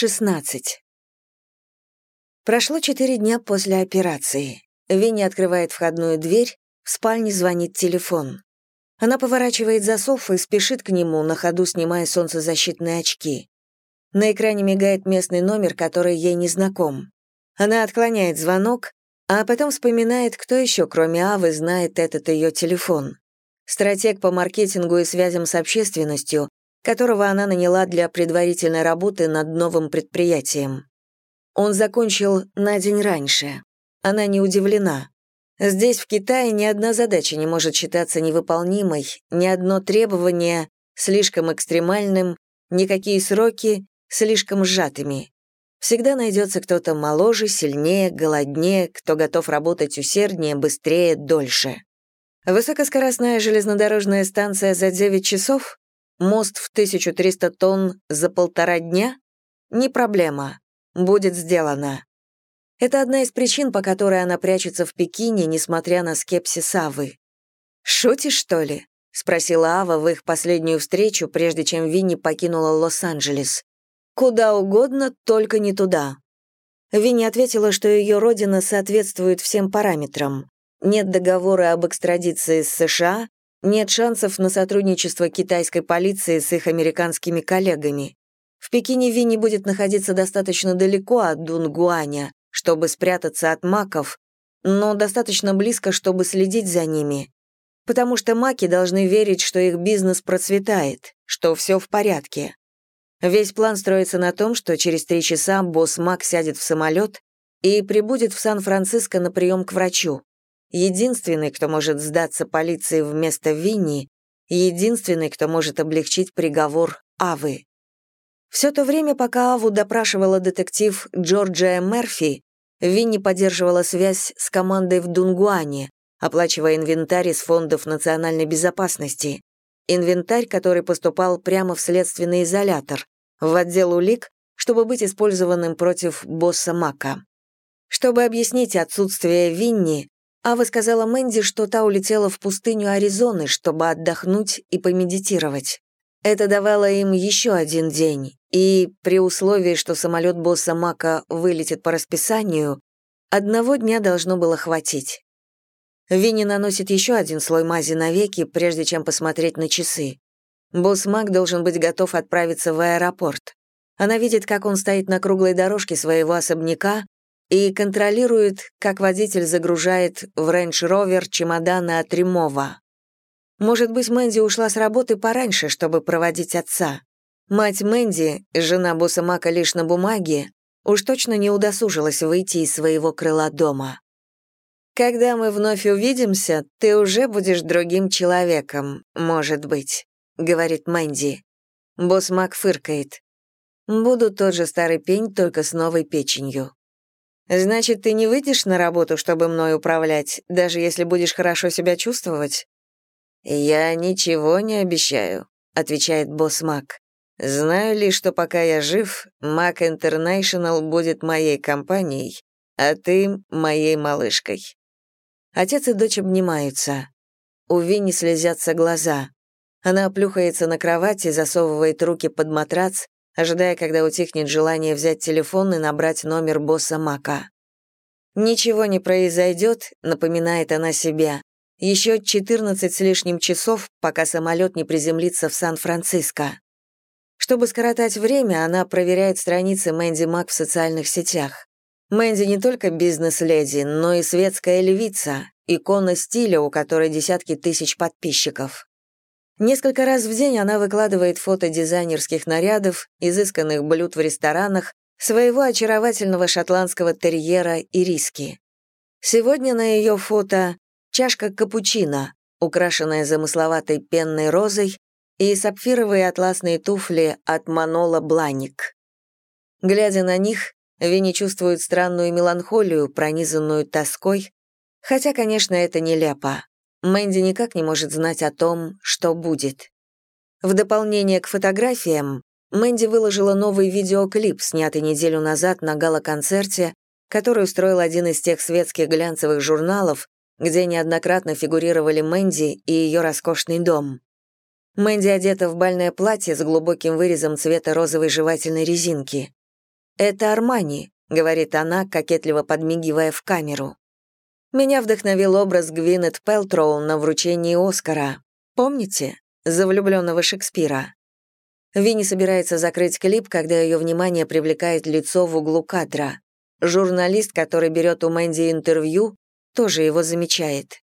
16. Прошло четыре дня после операции. Винни открывает входную дверь, в спальне звонит телефон. Она поворачивает засов и спешит к нему, на ходу снимая солнцезащитные очки. На экране мигает местный номер, который ей не знаком. Она отклоняет звонок, а потом вспоминает, кто еще, кроме Авы, знает этот ее телефон. Стратег по маркетингу и связям с общественностью, которого она наняла для предварительной работы над новым предприятием. Он закончил на день раньше. Она не удивлена. Здесь, в Китае, ни одна задача не может считаться невыполнимой, ни одно требование слишком экстремальным, никакие сроки слишком сжатыми. Всегда найдется кто-то моложе, сильнее, голоднее, кто готов работать усерднее, быстрее, дольше. Высокоскоростная железнодорожная станция за 9 часов Мост в 1300 тонн за полтора дня? Не проблема. Будет сделано. Это одна из причин, по которой она прячется в Пекине, несмотря на скепсис Авы. «Шутишь, что ли?» — спросила Ава в их последнюю встречу, прежде чем Винни покинула Лос-Анджелес. «Куда угодно, только не туда». Винни ответила, что ее родина соответствует всем параметрам. Нет договора об экстрадиции с США, нет шансов на сотрудничество китайской полиции с их американскими коллегами. В Пекине Винни будет находиться достаточно далеко от Дунгуаня, чтобы спрятаться от маков, но достаточно близко, чтобы следить за ними. Потому что маки должны верить, что их бизнес процветает, что все в порядке. Весь план строится на том, что через три часа босс Мак сядет в самолет и прибудет в Сан-Франциско на прием к врачу единственный, кто может сдаться полиции вместо Винни, единственный, кто может облегчить приговор Авы. Все то время, пока Аву допрашивала детектив Джорджия Мерфи, Винни поддерживала связь с командой в Дунгуане, оплачивая инвентарь из фондов национальной безопасности. Инвентарь, который поступал прямо в следственный изолятор, в отдел улик, чтобы быть использованным против босса Мака. Чтобы объяснить отсутствие Винни, Ава сказала Мэнди, что та улетела в пустыню Аризоны, чтобы отдохнуть и помедитировать. Это давало им еще один день, и при условии, что самолет босса Мака вылетит по расписанию, одного дня должно было хватить. Винни наносит еще один слой мази на веки, прежде чем посмотреть на часы. Босс Мак должен быть готов отправиться в аэропорт. Она видит, как он стоит на круглой дорожке своего особняка, и контролирует, как водитель загружает в Rover чемоданы от Ремова. Может быть, Мэнди ушла с работы пораньше, чтобы проводить отца. Мать Мэнди, жена босса Мака лишь на бумаге, уж точно не удосужилась выйти из своего крыла дома. «Когда мы вновь увидимся, ты уже будешь другим человеком, может быть», — говорит Мэнди. Босс Мак фыркает. «Буду тот же старый пень, только с новой печенью». Значит, ты не выйдешь на работу, чтобы мной управлять, даже если будешь хорошо себя чувствовать? Я ничего не обещаю, отвечает босс Мак. Знаю лишь, что пока я жив, Mac International будет моей компанией, а ты — моей малышкой. Отец и дочь обнимаются. У Винни слезятся глаза. Она плюхается на кровати, засовывает руки под матрац ожидая, когда утихнет желание взять телефон и набрать номер босса Мака. «Ничего не произойдет», — напоминает она себе. «Еще 14 с лишним часов, пока самолет не приземлится в Сан-Франциско». Чтобы скоротать время, она проверяет страницы Мэнди Мак в социальных сетях. Мэнди не только бизнес-леди, но и светская львица, икона стиля, у которой десятки тысяч подписчиков. Несколько раз в день она выкладывает фото дизайнерских нарядов, изысканных блюд в ресторанах, своего очаровательного шотландского терьера и риски. Сегодня на ее фото чашка капучино, украшенная замысловатой пенной розой, и сапфировые атласные туфли от Манола Бланик. Глядя на них, Винни чувствует странную меланхолию, пронизанную тоской, хотя, конечно, это нелепо. Мэнди никак не может знать о том, что будет. В дополнение к фотографиям, Мэнди выложила новый видеоклип, снятый неделю назад на гала-концерте, который устроил один из тех светских глянцевых журналов, где неоднократно фигурировали Мэнди и ее роскошный дом. Мэнди одета в бальное платье с глубоким вырезом цвета розовой жевательной резинки. «Это Армани», — говорит она, кокетливо подмигивая в камеру. Меня вдохновил образ Гвинет Пелтроу на вручении Оскара. Помните? За влюбленного Шекспира. Винни собирается закрыть клип, когда ее внимание привлекает лицо в углу кадра. Журналист, который берет у Мэнди интервью, тоже его замечает.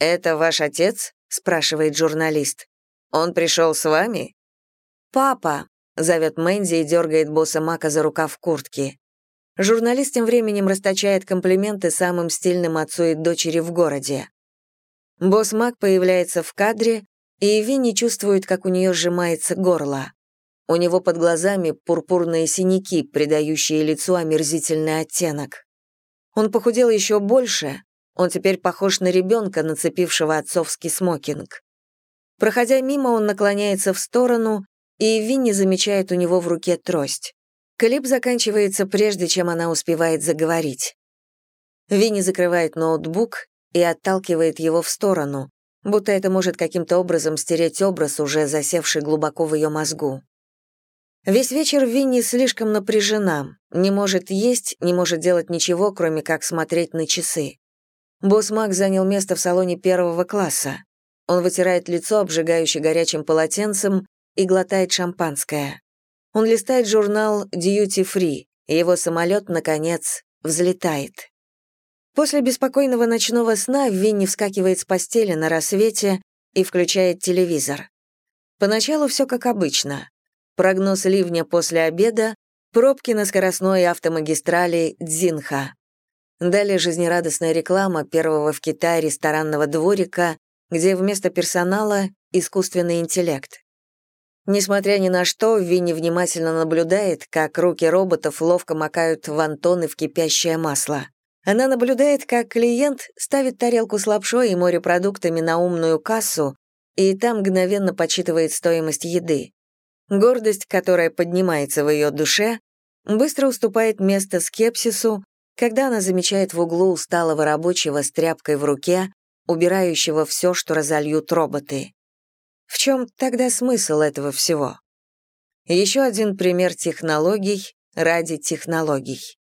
«Это ваш отец?» — спрашивает журналист. «Он пришел с вами?» «Папа», — зовет Мэнди и дергает босса Мака за рукав куртки. Журналист тем временем расточает комплименты самым стильным отцу и дочери в городе. Босс Мак появляется в кадре, и Винни чувствует, как у нее сжимается горло. У него под глазами пурпурные синяки, придающие лицу омерзительный оттенок. Он похудел еще больше, он теперь похож на ребенка, нацепившего отцовский смокинг. Проходя мимо, он наклоняется в сторону, и Винни замечает у него в руке трость. Клип заканчивается прежде, чем она успевает заговорить. Винни закрывает ноутбук и отталкивает его в сторону, будто это может каким-то образом стереть образ, уже засевший глубоко в ее мозгу. Весь вечер Винни слишком напряжена, не может есть, не может делать ничего, кроме как смотреть на часы. Босс Мак занял место в салоне первого класса. Он вытирает лицо, обжигающе горячим полотенцем, и глотает шампанское. Он листает журнал Duty Free, и его самолет, наконец, взлетает. После беспокойного ночного сна Винни вскакивает с постели на рассвете и включает телевизор. Поначалу все как обычно. Прогноз ливня после обеда, пробки на скоростной автомагистрали Дзинха. Далее жизнерадостная реклама первого в Китае ресторанного дворика, где вместо персонала — искусственный интеллект. Несмотря ни на что, Винни внимательно наблюдает, как руки роботов ловко макают вантоны в кипящее масло. Она наблюдает, как клиент ставит тарелку с лапшой и морепродуктами на умную кассу, и там мгновенно подсчитывает стоимость еды. Гордость, которая поднимается в ее душе, быстро уступает место скепсису, когда она замечает в углу усталого рабочего с тряпкой в руке, убирающего все, что разольют роботы. В чем тогда смысл этого всего? Еще один пример технологий ради технологий.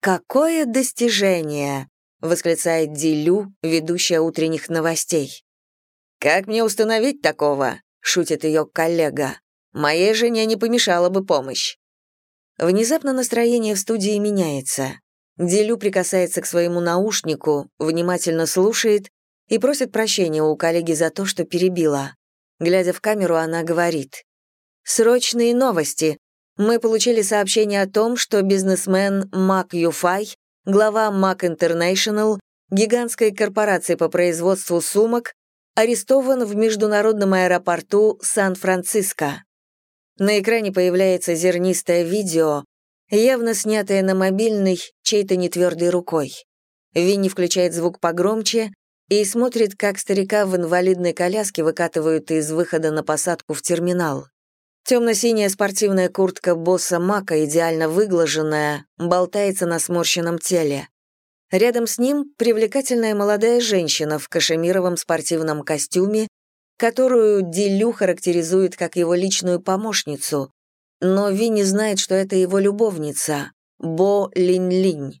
«Какое достижение!» — восклицает Дилю, ведущая утренних новостей. «Как мне установить такого?» — шутит ее коллега. «Моей жене не помешала бы помощь». Внезапно настроение в студии меняется. Дилю прикасается к своему наушнику, внимательно слушает и просит прощения у коллеги за то, что перебила. Глядя в камеру, она говорит. «Срочные новости. Мы получили сообщение о том, что бизнесмен Мак Юфай, глава Мак International, гигантской корпорации по производству сумок, арестован в международном аэропорту Сан-Франциско. На экране появляется зернистое видео, явно снятое на мобильный чьей-то нетвердой рукой. Винни включает звук погромче, и смотрит, как старика в инвалидной коляске выкатывают из выхода на посадку в терминал. Темно-синяя спортивная куртка босса Мака, идеально выглаженная, болтается на сморщенном теле. Рядом с ним привлекательная молодая женщина в кашемировом спортивном костюме, которую Дилю характеризует как его личную помощницу, но Винни знает, что это его любовница, Бо Линь-Линь.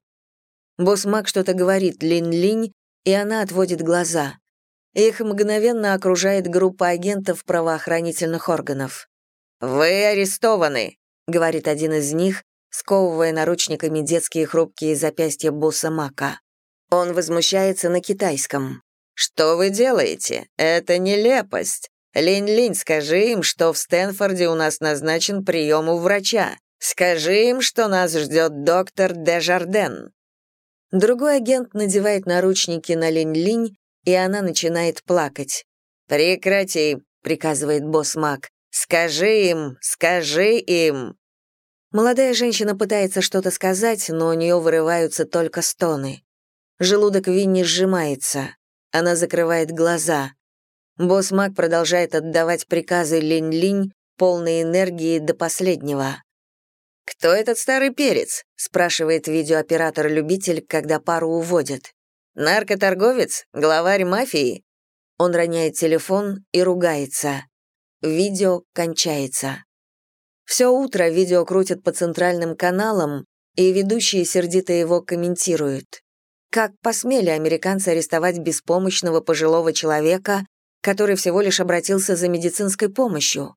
Босс Мак что-то говорит Линь-Линь, и она отводит глаза. Их мгновенно окружает группа агентов правоохранительных органов. «Вы арестованы», — говорит один из них, сковывая наручниками детские хрупкие запястья босса Мака. Он возмущается на китайском. «Что вы делаете? Это нелепость. Линь-Линь, скажи им, что в Стэнфорде у нас назначен прием у врача. Скажи им, что нас ждет доктор Дежарден. Другой агент надевает наручники на Линь-Линь, и она начинает плакать. «Прекрати», — приказывает босс Мак. «Скажи им, скажи им». Молодая женщина пытается что-то сказать, но у нее вырываются только стоны. Желудок Винни сжимается. Она закрывает глаза. Босс Мак продолжает отдавать приказы Линь-Линь, полной энергии до последнего. «Кто этот старый перец?» — спрашивает видеооператор-любитель, когда пару уводят. «Наркоторговец? Главарь мафии?» Он роняет телефон и ругается. Видео кончается. Все утро видео крутят по центральным каналам, и ведущие сердито его комментируют. Как посмели американцы арестовать беспомощного пожилого человека, который всего лишь обратился за медицинской помощью?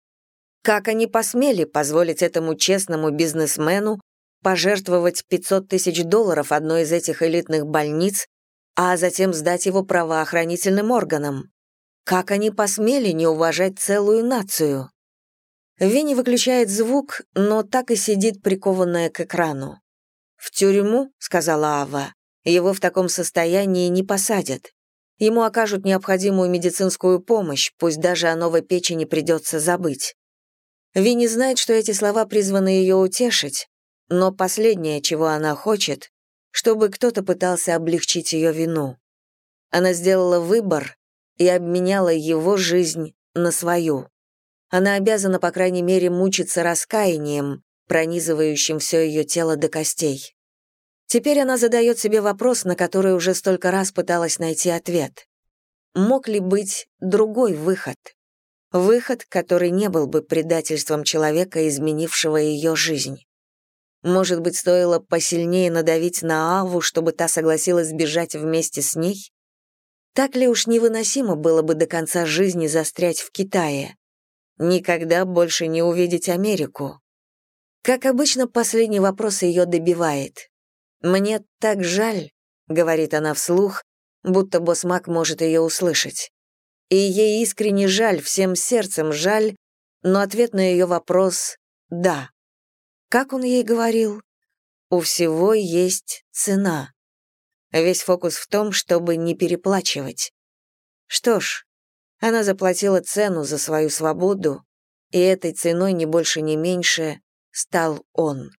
Как они посмели позволить этому честному бизнесмену пожертвовать 500 тысяч долларов одной из этих элитных больниц, а затем сдать его правоохранительным органам? Как они посмели не уважать целую нацию? Винни выключает звук, но так и сидит прикованная к экрану. «В тюрьму», — сказала Ава, — «его в таком состоянии не посадят. Ему окажут необходимую медицинскую помощь, пусть даже о новой печени придется забыть». Винни знает, что эти слова призваны ее утешить, но последнее, чего она хочет, чтобы кто-то пытался облегчить ее вину. Она сделала выбор и обменяла его жизнь на свою. Она обязана, по крайней мере, мучиться раскаянием, пронизывающим все ее тело до костей. Теперь она задает себе вопрос, на который уже столько раз пыталась найти ответ. Мог ли быть другой выход? Выход, который не был бы предательством человека, изменившего ее жизнь. Может быть, стоило посильнее надавить на Аву, чтобы та согласилась бежать вместе с ней? Так ли уж невыносимо было бы до конца жизни застрять в Китае? никогда больше не увидеть Америку. Как обычно, последний вопрос ее добивает. «Мне так жаль», — говорит она вслух, будто босс Мак может ее услышать. И ей искренне жаль, всем сердцем жаль, но ответ на ее вопрос — «да». Как он ей говорил? У всего есть цена. Весь фокус в том, чтобы не переплачивать. Что ж, она заплатила цену за свою свободу, и этой ценой не больше, не меньше стал он.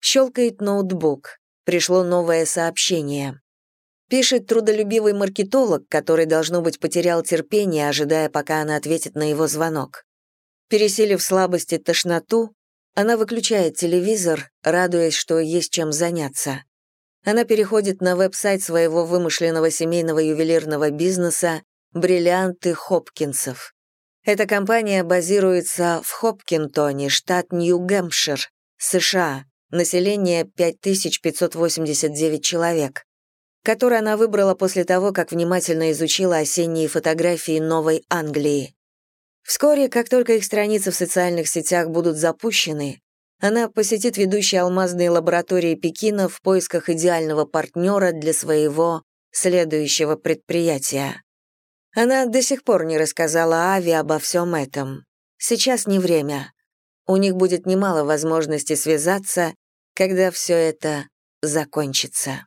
Щелкает ноутбук. Пришло новое сообщение. Пишет трудолюбивый маркетолог, который, должно быть, потерял терпение, ожидая, пока она ответит на его звонок. Пересилив слабость и тошноту, она выключает телевизор, радуясь, что есть чем заняться. Она переходит на веб-сайт своего вымышленного семейного ювелирного бизнеса бриллианты Хопкинсов. Эта компания базируется в Хопкинтоне, штат Нью-Гэмпшир, США, население 5589 человек, который она выбрала после того, как внимательно изучила осенние фотографии Новой Англии. Вскоре, как только их страницы в социальных сетях будут запущены, она посетит ведущие алмазные лаборатории Пекина в поисках идеального партнера для своего следующего предприятия. Она до сих пор не рассказала Ави обо всем этом. Сейчас не время. У них будет немало возможностей связаться, когда все это закончится.